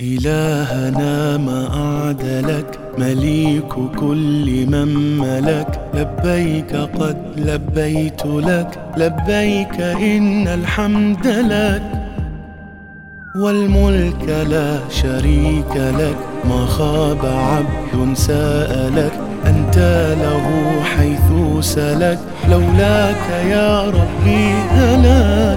إلهنا ما أعد لك مليك كل من ملك. لبيك قد لبيت لك لبيك إن الحمد لك. والملك لا شريك لك ما خاب عبد سألك أنت له حيث سلك لولاك يا ربي هلاك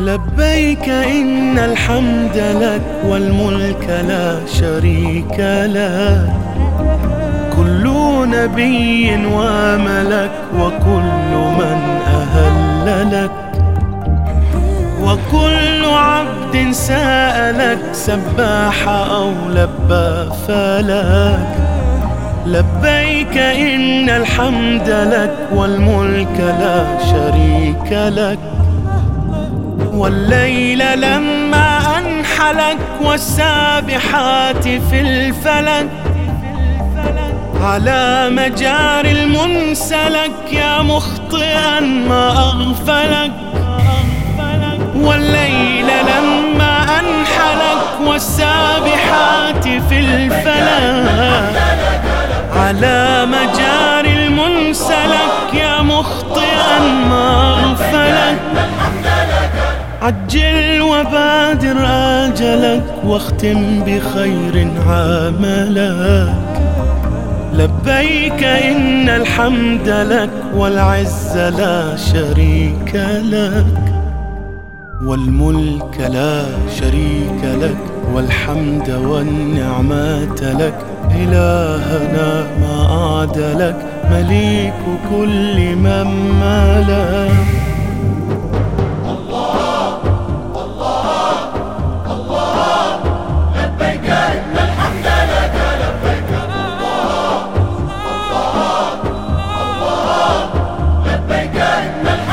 لبيك إن الحمد لك والملك لا شريك لك كل نبي وملك وكل من أهل لك. وكل عبد سألك سباح أو لبى فلك. لبيك إن الحمد لك والملك لا شريك لك. والليل لما أنحلك والسابحات في الفلك. على مجار المنسلك يا مخطئا ما أغفلك. والليل لما أنحلك والسابحات في الفلك. على عجل وبادر آجلك واختم بخير عملك لبيك إن الحمد لك والعز لا شريك لك. والملك لا شريك لك والحمد والنعمات لك. إلهنا ما أعد لك مليك كل من ملك. Let's